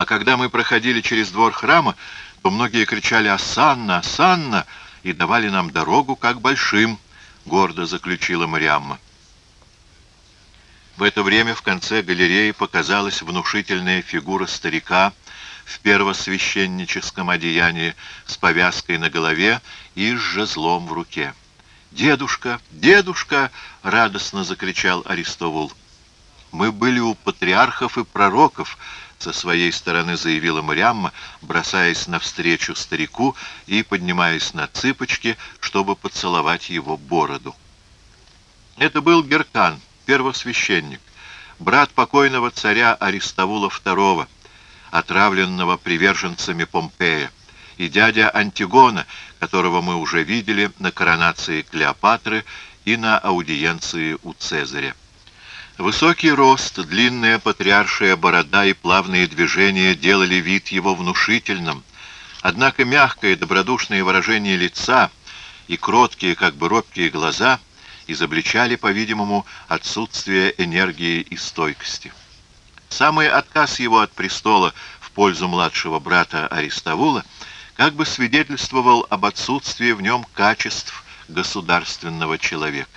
А когда мы проходили через двор храма, то многие кричали «Асанна! Асанна!» и давали нам дорогу как большим, — гордо заключила Мариамма. В это время в конце галереи показалась внушительная фигура старика в первосвященническом одеянии с повязкой на голове и с жезлом в руке. «Дедушка! Дедушка!» — радостно закричал Аристовул. «Мы были у патриархов и пророков», — со своей стороны заявила Мариамма, бросаясь навстречу старику и поднимаясь на цыпочки, чтобы поцеловать его бороду. Это был Геркан, первосвященник, брат покойного царя Аристовула II, отравленного приверженцами Помпея, и дядя Антигона, которого мы уже видели на коронации Клеопатры и на аудиенции у Цезаря. Высокий рост, длинная патриаршая борода и плавные движения делали вид его внушительным, однако мягкое добродушное выражение лица и кроткие, как бы робкие глаза изобличали, по-видимому, отсутствие энергии и стойкости. Самый отказ его от престола в пользу младшего брата Аристовула как бы свидетельствовал об отсутствии в нем качеств государственного человека.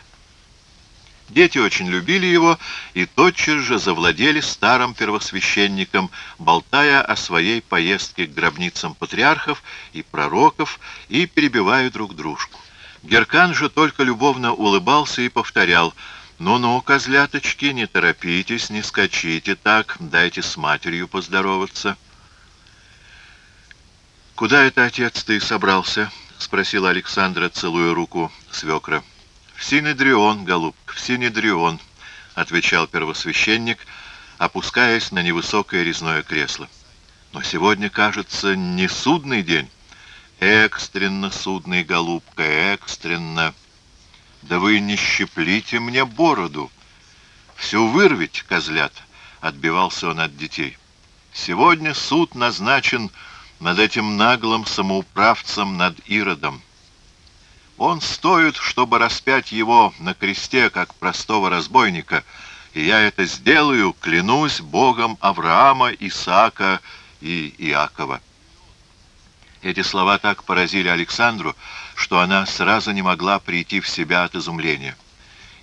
Дети очень любили его и тотчас же завладели старым первосвященником, болтая о своей поездке к гробницам патриархов и пророков и перебивая друг дружку. Геркан же только любовно улыбался и повторял «Ну-ну, козляточки, не торопитесь, не скачите так, дайте с матерью поздороваться». «Куда это отец ты собрался?» — спросила Александра, целуя руку свекра. «В Синедрион, голубка, в Синедрион», — отвечал первосвященник, опускаясь на невысокое резное кресло. «Но сегодня, кажется, не судный день». «Экстренно, судный голубка, экстренно!» «Да вы не щеплите мне бороду!» «Всю вырвить, козлят!» — отбивался он от детей. «Сегодня суд назначен над этим наглым самоуправцем, над Иродом». Он стоит, чтобы распять его на кресте, как простого разбойника, и я это сделаю, клянусь Богом Авраама, Исаака и Иакова». Эти слова так поразили Александру, что она сразу не могла прийти в себя от изумления.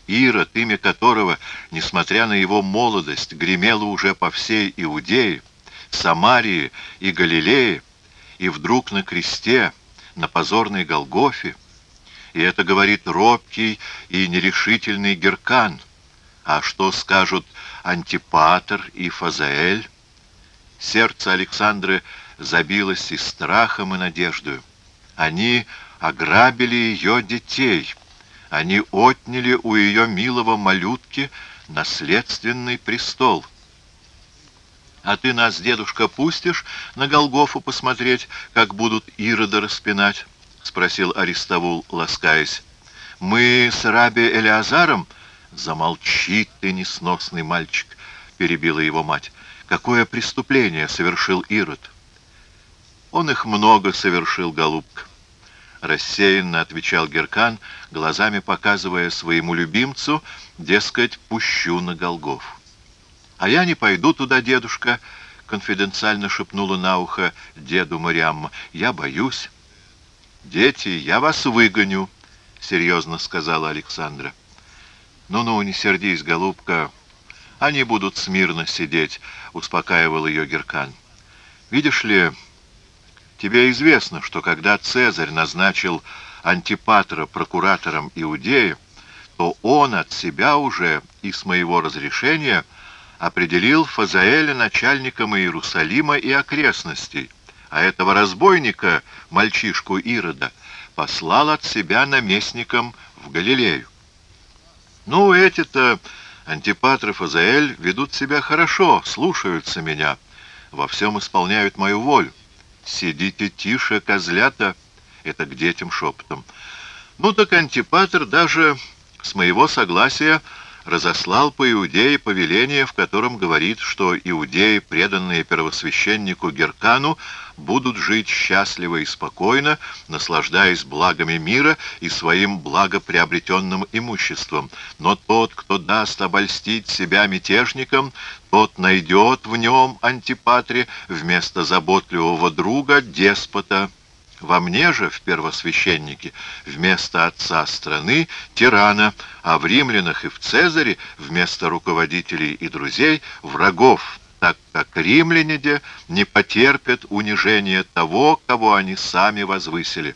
Ирод, имя которого, несмотря на его молодость, гремело уже по всей Иудее, Самарии и Галилее, и вдруг на кресте, на позорной Голгофе, и это говорит робкий и нерешительный Геркан. А что скажут Антипатр и Фазаэль? Сердце Александры забилось и страхом, и надеждою. Они ограбили ее детей. Они отняли у ее милого малютки наследственный престол. А ты нас, дедушка, пустишь на Голгофу посмотреть, как будут Ирода распинать? — спросил Аристовул, ласкаясь. «Мы с Раби Элиазаром...» «Замолчи ты, несносный мальчик!» — перебила его мать. «Какое преступление совершил Ирод?» «Он их много совершил, голубка!» Рассеянно отвечал Геркан, глазами показывая своему любимцу, дескать, пущу на Голгоф. «А я не пойду туда, дедушка!» — конфиденциально шепнула на ухо деду Мариамма. «Я боюсь». «Дети, я вас выгоню», — серьезно сказала Александра. «Ну-ну, не сердись, голубка. Они будут смирно сидеть», — успокаивал ее Геркан. «Видишь ли, тебе известно, что когда Цезарь назначил Антипатра прокуратором Иудеи, то он от себя уже и с моего разрешения определил Фазаэля начальником Иерусалима и окрестностей, а этого разбойника, мальчишку Ирода, послал от себя наместником в Галилею. Ну, эти-то, Антипатров и Заэль, ведут себя хорошо, слушаются меня, во всем исполняют мою волю. Сидите тише, козлята, это к детям шепотом. Ну так Антипатр даже с моего согласия разослал по Иудее повеление, в котором говорит, что иудеи, преданные первосвященнику Геркану, будут жить счастливо и спокойно, наслаждаясь благами мира и своим благоприобретенным имуществом. Но тот, кто даст обольстить себя мятежникам, тот найдет в нем, антипатре, вместо заботливого друга, деспота, во мне же, в первосвященнике, вместо отца страны, тирана, а в римлянах и в Цезаре, вместо руководителей и друзей, врагов, так как римляне не потерпят унижения того, кого они сами возвысили.